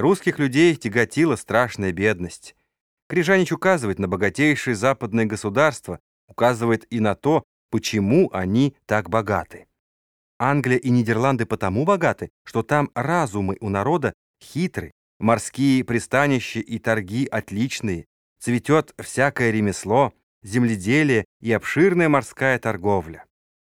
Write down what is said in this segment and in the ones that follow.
Русских людей тяготила страшная бедность. Крижанич указывает на богатейшие западные государства, указывает и на то, почему они так богаты. Англия и Нидерланды потому богаты, что там разумы у народа хитры, морские пристанища и торги отличные, цветет всякое ремесло, земледелие и обширная морская торговля.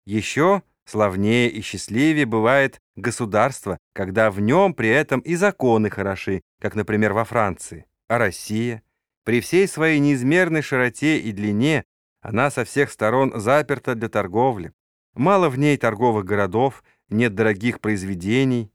Еще славнее и счастливее бывает государство, когда в нем при этом и законы хороши, как, например, во Франции. А Россия? При всей своей неизмерной широте и длине она со всех сторон заперта для торговли. Мало в ней торговых городов, нет дорогих произведений.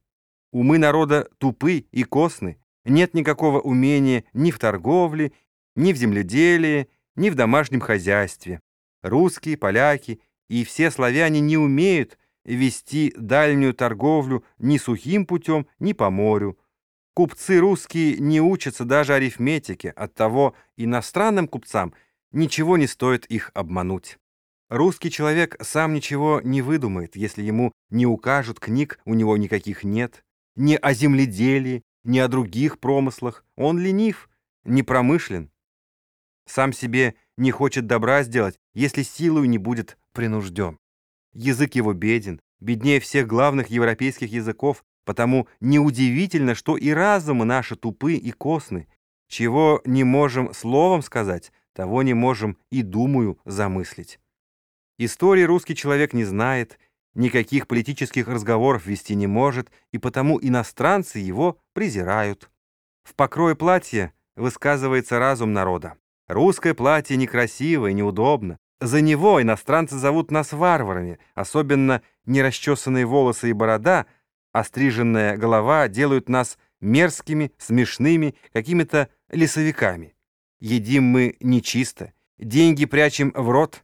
Умы народа тупы и косны, нет никакого умения ни в торговле, ни в земледелии, ни в домашнем хозяйстве. Русские, поляки и все славяне не умеют вести дальнюю торговлю ни сухим путем, ни по морю. Купцы русские не учатся даже арифметике, оттого иностранным купцам ничего не стоит их обмануть. Русский человек сам ничего не выдумает, если ему не укажут книг, у него никаких нет, ни о земледелии, ни о других промыслах. Он ленив, непромышлен. Сам себе не хочет добра сделать, если силою не будет принужден. Язык его беден, беднее всех главных европейских языков, потому неудивительно, что и разумы наши тупы и косны. Чего не можем словом сказать, того не можем и думаю замыслить. Истории русский человек не знает, никаких политических разговоров вести не может, и потому иностранцы его презирают. В покрое платья высказывается разум народа. Русское платье некрасиво и неудобно, за него иностранцы зовут нас варварами, особенно нерасчесанные волосы и борода, остриженная голова делают нас мерзкими, смешными, какими-то лесовиками. Едим мы нечисто, деньги прячем в рот,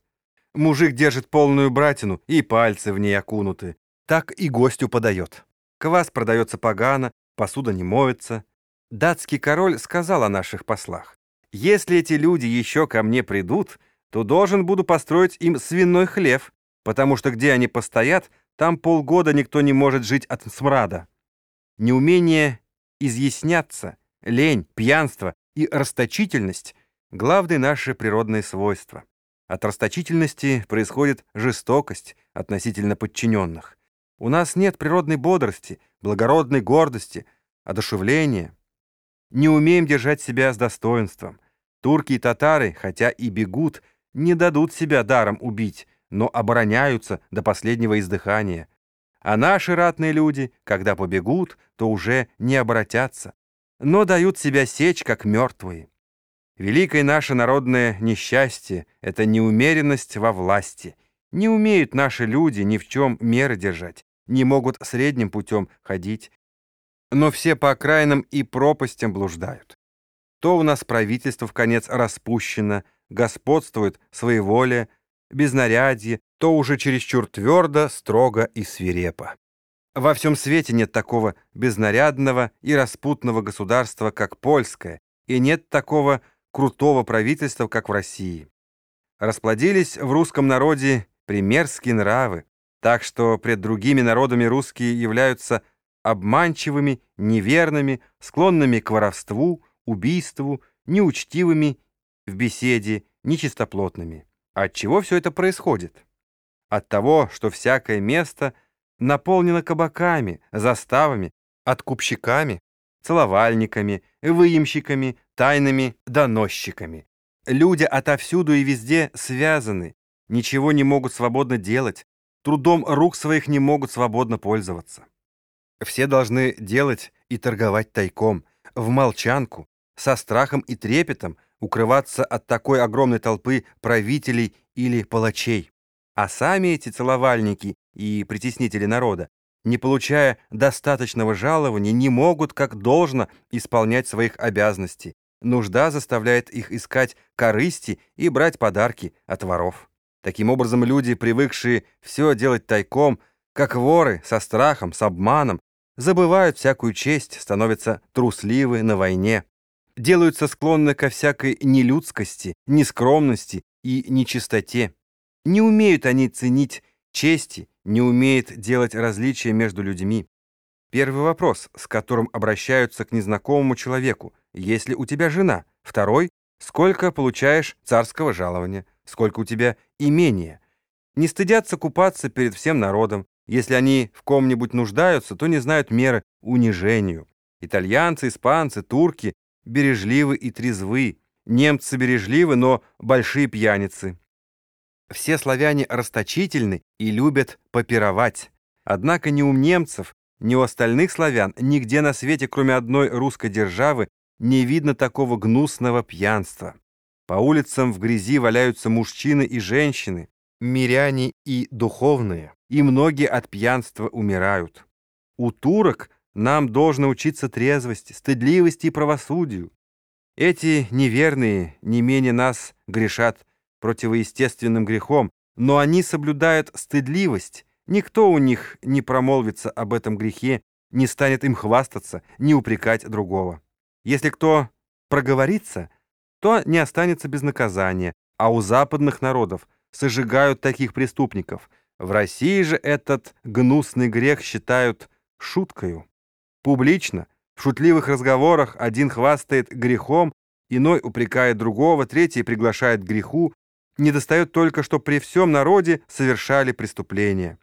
мужик держит полную братину и пальцы в ней окунуты, так и гостю подает. Квас продается погано, посуда не моется. Датский король сказал о наших послах, «Если эти люди еще ко мне придут, — то должен буду построить им свиной хлев, потому что где они постоят, там полгода никто не может жить от смрада. Неумение изъясняться, лень, пьянство и расточительность — главные наши природные свойства. От расточительности происходит жестокость относительно подчиненных. У нас нет природной бодрости, благородной гордости, одушевления. Не умеем держать себя с достоинством. Турки и татары, хотя и бегут, не дадут себя даром убить, но обороняются до последнего издыхания. А наши ратные люди, когда побегут, то уже не обратятся, но дают себя сечь, как мертвые. Великое наше народное несчастье — это неумеренность во власти. Не умеют наши люди ни в чем меры держать, не могут средним путем ходить, но все по окраинам и пропастям блуждают. То у нас правительство в конец распущено, господствует своеволие, безнарядье, то уже чересчур твердо, строго и свирепо. Во всем свете нет такого безнарядного и распутного государства, как польское, и нет такого крутого правительства, как в России. Расплодились в русском народе примерские нравы, так что пред другими народами русские являются обманчивыми, неверными, склонными к воровству, убийству, неучтивыми в беседе, нечистоплотными. От чего все это происходит? От того, что всякое место наполнено кабаками, заставами, откупщиками, целовальниками, выемщиками, тайными доносчиками. Люди отовсюду и везде связаны, ничего не могут свободно делать, трудом рук своих не могут свободно пользоваться. Все должны делать и торговать тайком, в молчанку, со страхом и трепетом, укрываться от такой огромной толпы правителей или палачей. А сами эти целовальники и притеснители народа, не получая достаточного жалования, не могут как должно исполнять своих обязанностей. Нужда заставляет их искать корысти и брать подарки от воров. Таким образом, люди, привыкшие все делать тайком, как воры, со страхом, с обманом, забывают всякую честь, становятся трусливы на войне делаются склонны ко всякой нелюдскости, нескромности и нечистоте. Не умеют они ценить чести, не умеют делать различия между людьми. Первый вопрос, с которым обращаются к незнакомому человеку. Есть ли у тебя жена? Второй, сколько получаешь царского жалования? Сколько у тебя имения? Не стыдятся купаться перед всем народом. Если они в ком-нибудь нуждаются, то не знают меры унижению. Итальянцы, испанцы, турки бережливы и трезвы. Немцы бережливы, но большие пьяницы. Все славяне расточительны и любят попировать. Однако ни у немцев, ни у остальных славян нигде на свете, кроме одной русской державы, не видно такого гнусного пьянства. По улицам в грязи валяются мужчины и женщины, миряне и духовные, и многие от пьянства умирают. У турок нам должно учиться трезвости, стыдливости и правосудию. Эти неверные не менее нас грешат противоестественным грехом, но они соблюдают стыдливость. Никто у них не промолвится об этом грехе, не станет им хвастаться, не упрекать другого. Если кто проговорится, то не останется без наказания, а у западных народов сожигают таких преступников. В России же этот гнусный грех считают шуткою. Публично, в шутливых разговорах один хвастает грехом, иной упрекает другого, третий приглашает к греху. Недостает только, что при всем народе совершали преступления.